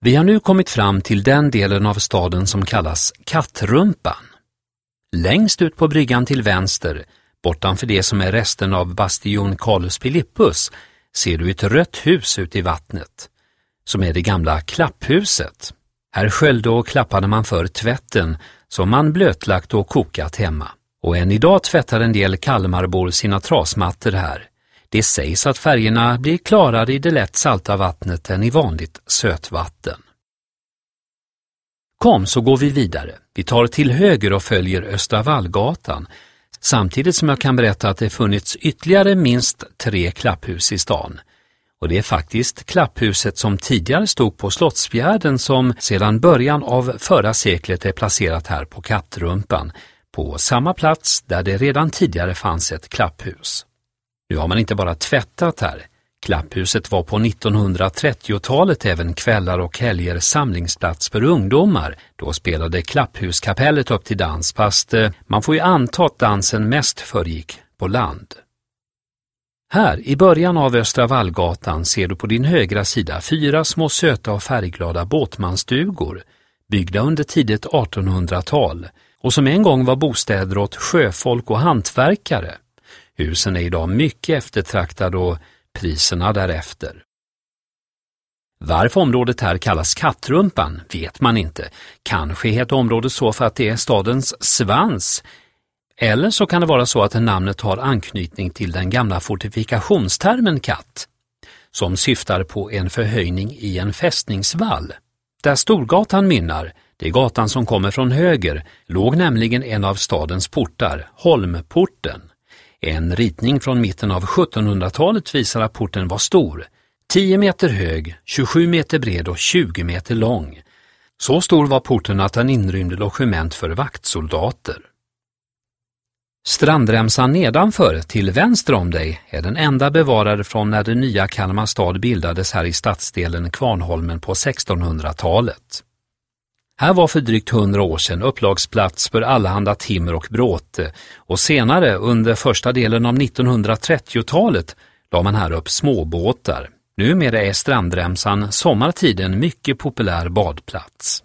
Vi har nu kommit fram till den delen av staden som kallas Kattrumpan. Längst ut på bryggan till vänster, bortanför det som är resten av bastion Carlus Philippus, ser du ett rött hus ute i vattnet, som är det gamla klapphuset. Här sköljde och klappade man för tvätten som man blötlagt och kokat hemma. Och än idag tvättar en del Kalmarbor sina trasmattor här. Det sägs att färgerna blir klarare i det lätt salta vattnet än i vanligt sötvatten. Kom så går vi vidare. Vi tar till höger och följer Östra Vallgatan samtidigt som jag kan berätta att det funnits ytterligare minst tre klapphus i stan. Och det är faktiskt klapphuset som tidigare stod på Slottsfjärden som sedan början av förra seklet är placerat här på Kattrumpan, på samma plats där det redan tidigare fanns ett klapphus. Nu har man inte bara tvättat här. Klapphuset var på 1930-talet även kvällar och helger samlingsplats för ungdomar. Då spelade Klapphuskapellet upp till dans, fast eh, man får ju anta att dansen mest förgick på land. Här i början av Östra Vallgatan ser du på din högra sida fyra små söta och färgglada båtmansstugor, byggda under tidigt 1800-tal och som en gång var bostäder åt sjöfolk och hantverkare. Husen är idag mycket eftertraktade och priserna därefter. Varför området här kallas Kattrumpan vet man inte. Kanske heter området så för att det är stadens svans. Eller så kan det vara så att namnet har anknytning till den gamla fortifikationstermen katt, som syftar på en förhöjning i en fästningsvall. Där Storgatan mynnar, det är gatan som kommer från höger, låg nämligen en av stadens portar, Holmporten. En ritning från mitten av 1700-talet visar att porten var stor, 10 meter hög, 27 meter bred och 20 meter lång. Så stor var porten att den inrymde logement för vaktsoldater. Strandremsan nedanför, till vänster om dig, är den enda bevarade från när den nya Kalmar stad bildades här i stadsdelen Kvarnholmen på 1600-talet. Här var för drygt hundra år sedan upplagsplats för allehanda timmer och bråte och senare under första delen av 1930-talet la man här upp småbåtar. Numera är strandremsan sommartid en mycket populär badplats.